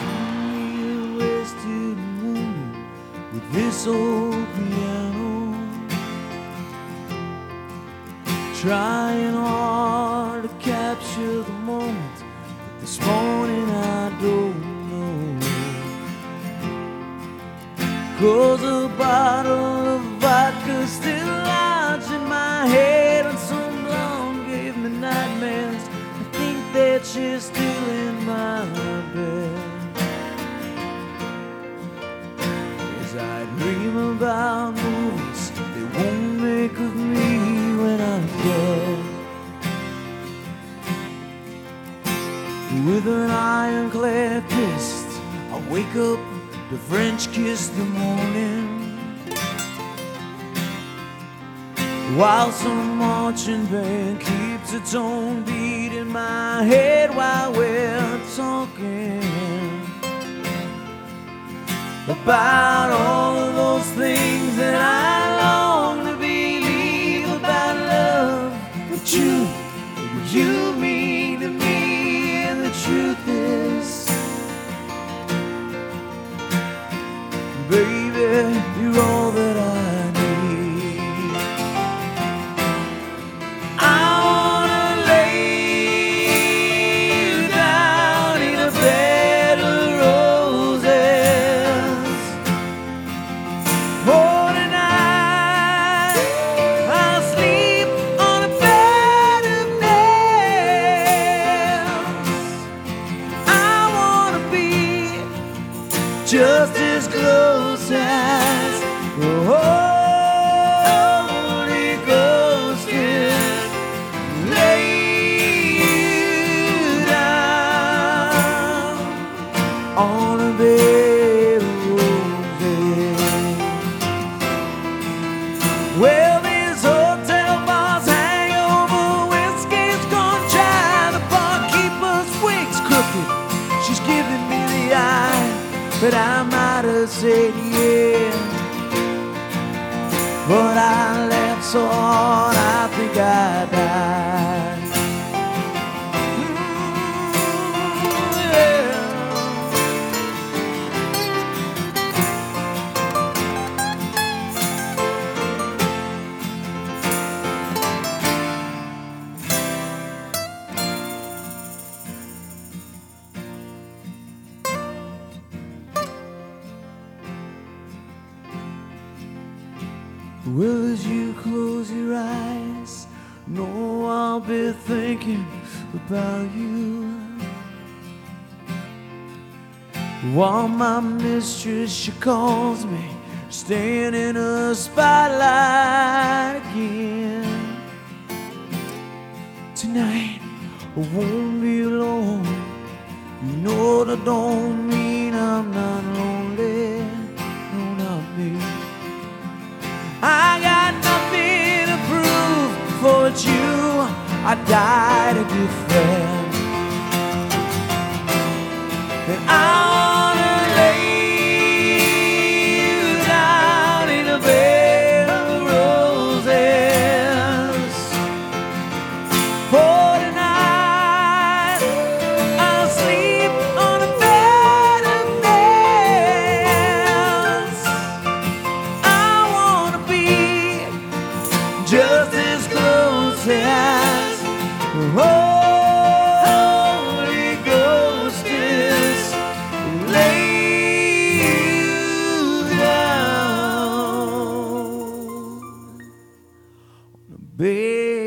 Only a wasted moment with this old piano. Trying hard to capture the moment, but this morning I don't know. Cause a bottle of vodka still lodged in my head, and some blonde gave me nightmares. I think that she's still With an ironclad fist, I wake up to French kiss the morning. While some marching band keeps its own beat in my head while we're talking about all as close as the Holy Ghost can lay you down on a bed of roses. Well, these hotel bars hang over, whiskey's gone dry. The barkeeper's wig's crooked. She's giving me the eye, but I might have said yeah. But I laughed so hard, I think I died. Well, as you close your eyes, know I'll be thinking about you. While my mistress, she calls me, staying in a spotlight again. Tonight, I won't be alone. You know that don't mean I'm not lonely. I died a good friend. And I wanna lay you down in a bed of roses. For tonight, I'll sleep on a bed of nails. I wanna be just as close as Holy Ghost. Lay you down on bed